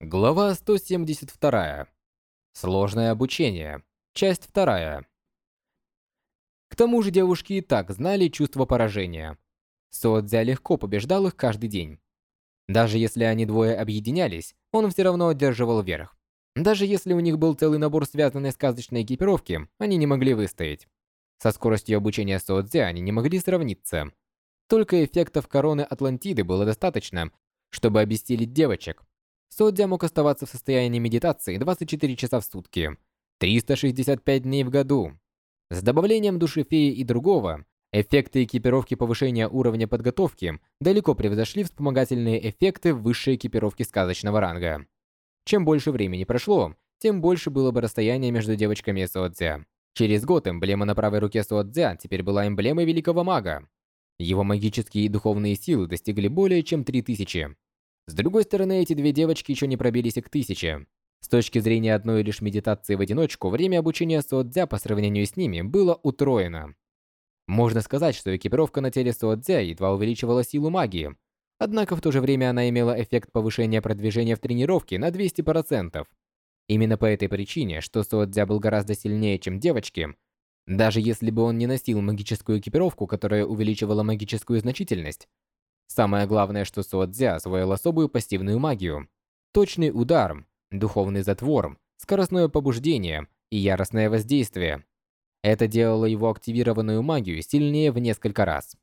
Глава 172. Сложное обучение. Часть 2. К тому же девушки и так знали чувство поражения. Соодзя легко побеждал их каждый день. Даже если они двое объединялись, он все равно одерживал верх. Даже если у них был целый набор связанной сказочной экипировки, они не могли выстоять. Со скоростью обучения Соодзя они не могли сравниться. Только эффектов короны Атлантиды было достаточно, чтобы обессилить девочек, Содзя мог оставаться в состоянии медитации 24 часа в сутки, 365 дней в году. С добавлением души феи и другого, эффекты экипировки повышения уровня подготовки далеко превзошли вспомогательные эффекты высшей экипировки сказочного ранга. Чем больше времени прошло, тем больше было бы расстояние между девочками и Суодзя. Через год эмблема на правой руке Суодзя теперь была эмблемой великого мага. Его магические и духовные силы достигли более чем 3000. С другой стороны, эти две девочки еще не пробились и к тысяче. С точки зрения одной лишь медитации в одиночку, время обучения Суодзя по сравнению с ними было утроено. Можно сказать, что экипировка на теле Суодзя едва увеличивала силу магии, однако в то же время она имела эффект повышения продвижения в тренировке на 200%. Именно по этой причине, что Суодзя был гораздо сильнее, чем девочки, даже если бы он не носил магическую экипировку, которая увеличивала магическую значительность, Самое главное, что Суодзя освоил особую пассивную магию. Точный удар, духовный затвор, скоростное побуждение и яростное воздействие. Это делало его активированную магию сильнее в несколько раз.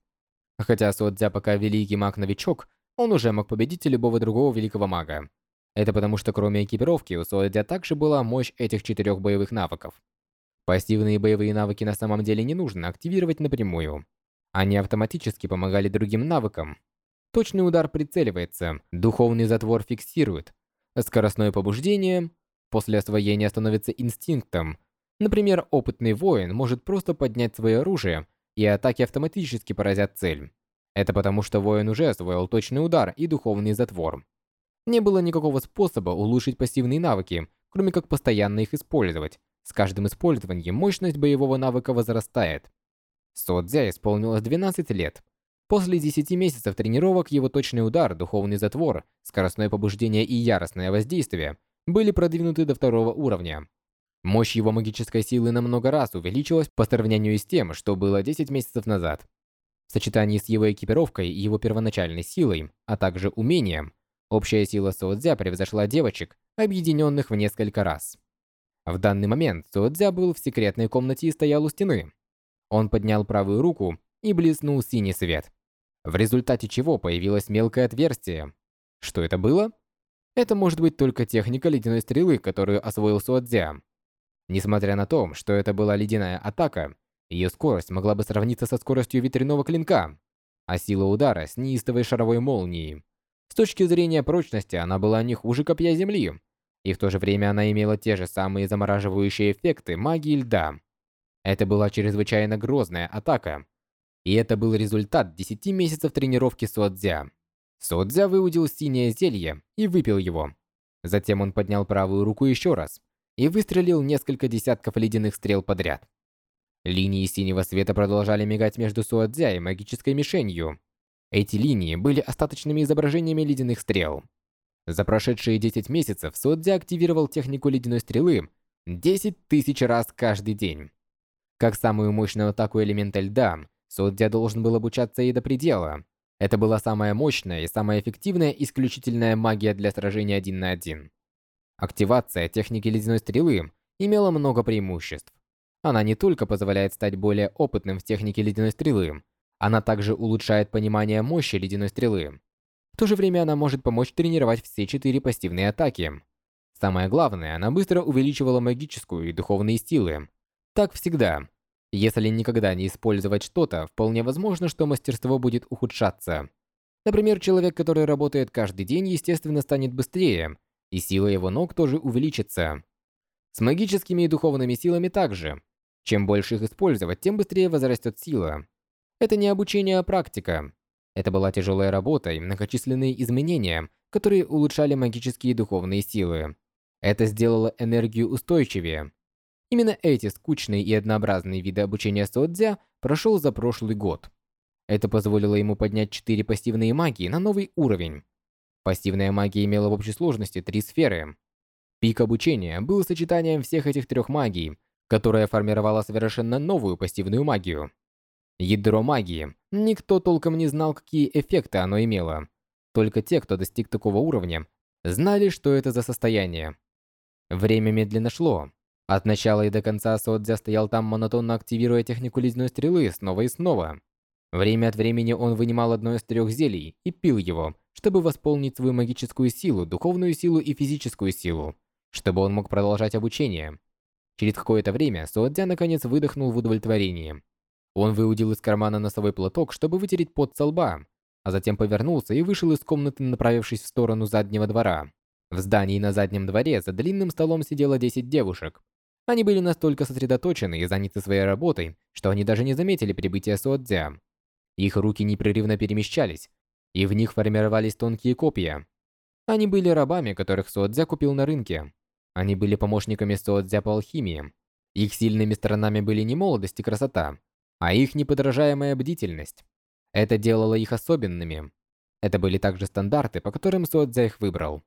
Хотя Суодзя пока великий маг-новичок, он уже мог победить любого другого великого мага. Это потому, что кроме экипировки у Суодзя также была мощь этих четырех боевых навыков. Пассивные боевые навыки на самом деле не нужно активировать напрямую. Они автоматически помогали другим навыкам, Точный удар прицеливается, духовный затвор фиксирует. Скоростное побуждение после освоения становится инстинктом. Например, опытный воин может просто поднять свое оружие, и атаки автоматически поразят цель. Это потому, что воин уже освоил точный удар и духовный затвор. Не было никакого способа улучшить пассивные навыки, кроме как постоянно их использовать. С каждым использованием мощность боевого навыка возрастает. Содзя исполнилось 12 лет. После 10 месяцев тренировок его точный удар, духовный затвор, скоростное побуждение и яростное воздействие были продвинуты до второго уровня. Мощь его магической силы на много раз увеличилась по сравнению с тем, что было 10 месяцев назад. В сочетании с его экипировкой и его первоначальной силой, а также умением, общая сила Суодзя превзошла девочек, объединенных в несколько раз. В данный момент Суодзя был в секретной комнате и стоял у стены. Он поднял правую руку и блеснул синий свет в результате чего появилось мелкое отверстие. Что это было? Это может быть только техника ледяной стрелы, которую освоил Суадзя. Несмотря на то, что это была ледяная атака, ее скорость могла бы сравниться со скоростью ветряного клинка, а сила удара с неистовой шаровой молнией. С точки зрения прочности она была не хуже копья земли, и в то же время она имела те же самые замораживающие эффекты магии льда. Это была чрезвычайно грозная атака, и это был результат 10 месяцев тренировки Суодзя. Суодзя выудил синее зелье и выпил его. Затем он поднял правую руку еще раз и выстрелил несколько десятков ледяных стрел подряд. Линии синего света продолжали мигать между Суодзя и магической мишенью. Эти линии были остаточными изображениями ледяных стрел. За прошедшие 10 месяцев Суодзя активировал технику ледяной стрелы 10 тысяч раз каждый день. Как самую мощную атаку элемента льда, Судья должен был обучаться и до предела. Это была самая мощная и самая эффективная исключительная магия для сражения один на один. Активация техники ледяной стрелы имела много преимуществ. Она не только позволяет стать более опытным в технике ледяной стрелы, она также улучшает понимание мощи ледяной стрелы. В то же время она может помочь тренировать все четыре пассивные атаки. Самое главное, она быстро увеличивала магическую и духовные силы. Так всегда. Если никогда не использовать что-то, вполне возможно, что мастерство будет ухудшаться. Например, человек, который работает каждый день, естественно, станет быстрее, и сила его ног тоже увеличится. С магическими и духовными силами также. Чем больше их использовать, тем быстрее возрастет сила. Это не обучение, а практика. Это была тяжелая работа и многочисленные изменения, которые улучшали магические и духовные силы. Это сделало энергию устойчивее. Именно эти скучные и однообразные виды обучения Содзя прошел за прошлый год. Это позволило ему поднять четыре пассивные магии на новый уровень. Пассивная магия имела в общей сложности три сферы. Пик обучения был сочетанием всех этих трех магий, которая формировала совершенно новую пассивную магию. Ядро магии. Никто толком не знал, какие эффекты оно имело. Только те, кто достиг такого уровня, знали, что это за состояние. Время медленно шло. От начала и до конца Содзя стоял там, монотонно активируя технику ледяной стрелы снова и снова. Время от времени он вынимал одно из трех зелий и пил его, чтобы восполнить свою магическую силу, духовную силу и физическую силу, чтобы он мог продолжать обучение. Через какое-то время Суадзя наконец выдохнул в удовлетворении. Он выудил из кармана носовой платок, чтобы вытереть пот со лба, а затем повернулся и вышел из комнаты, направившись в сторону заднего двора. В здании на заднем дворе за длинным столом сидело 10 девушек. Они были настолько сосредоточены и заняты своей работой, что они даже не заметили прибытия Суодзя. Их руки непрерывно перемещались, и в них формировались тонкие копья. Они были рабами, которых Суодзя купил на рынке. Они были помощниками Суодзя по алхимии. Их сильными сторонами были не молодость и красота, а их неподражаемая бдительность. Это делало их особенными. Это были также стандарты, по которым Суодзя их выбрал.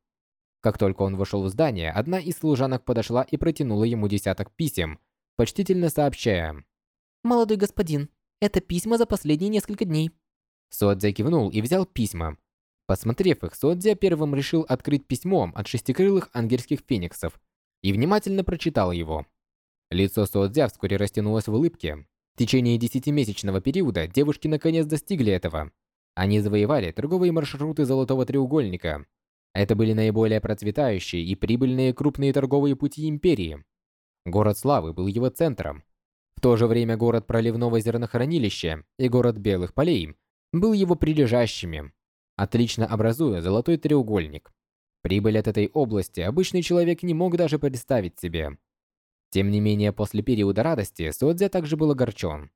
Как только он вошел в здание, одна из служанок подошла и протянула ему десяток писем, почтительно сообщая. «Молодой господин, это письма за последние несколько дней». Суодзя кивнул и взял письма. Посмотрев их, Суодзя первым решил открыть письмо от шестикрылых ангельских фениксов и внимательно прочитал его. Лицо Суодзя вскоре растянулось в улыбке. В течение десятимесячного периода девушки наконец достигли этого. Они завоевали торговые маршруты Золотого Треугольника. Это были наиболее процветающие и прибыльные крупные торговые пути Империи. Город Славы был его центром. В то же время город Проливного зернохранилища и город Белых полей был его прилежащими, отлично образуя золотой треугольник. Прибыль от этой области обычный человек не мог даже представить себе. Тем не менее, после периода радости Содзя также был огорчен.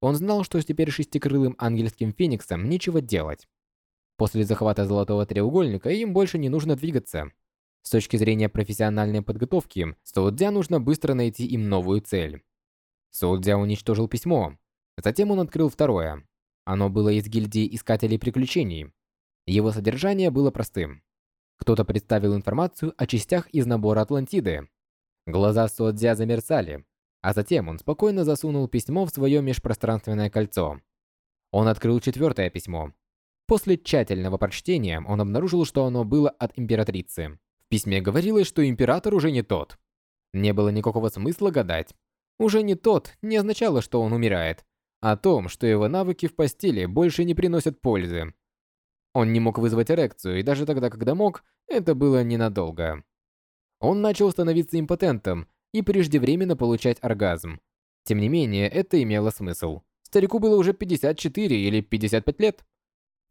Он знал, что теперь шестикрылым ангельским фениксом нечего делать. После захвата Золотого Треугольника им больше не нужно двигаться. С точки зрения профессиональной подготовки, Соудзя нужно быстро найти им новую цель. Соудзя уничтожил письмо. Затем он открыл второе. Оно было из гильдии Искателей Приключений. Его содержание было простым. Кто-то представил информацию о частях из набора Атлантиды. Глаза Содзя замерцали, а затем он спокойно засунул письмо в свое межпространственное кольцо. Он открыл четвертое письмо. После тщательного прочтения он обнаружил, что оно было от императрицы. В письме говорилось, что император уже не тот. Не было никакого смысла гадать. Уже не тот не означало, что он умирает. О том, что его навыки в постели больше не приносят пользы. Он не мог вызвать эрекцию, и даже тогда, когда мог, это было ненадолго. Он начал становиться импотентом и преждевременно получать оргазм. Тем не менее, это имело смысл. Старику было уже 54 или 55 лет.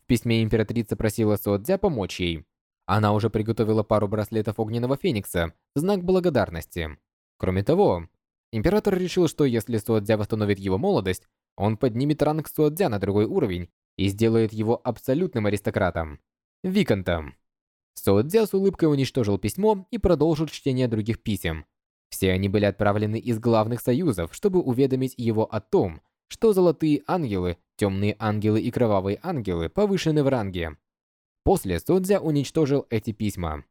Письме императрица просила Содзя помочь ей. Она уже приготовила пару браслетов Огненного Феникса в знак благодарности. Кроме того, император решил, что если Содзя восстановит его молодость, он поднимет ранг Содзя на другой уровень и сделает его абсолютным аристократом. Виконтом. Соудзя с улыбкой уничтожил письмо и продолжил чтение других писем. Все они были отправлены из главных союзов, чтобы уведомить его о том, что золотые ангелы, темные ангелы и кровавые ангелы повышены в ранге. После Судзя уничтожил эти письма.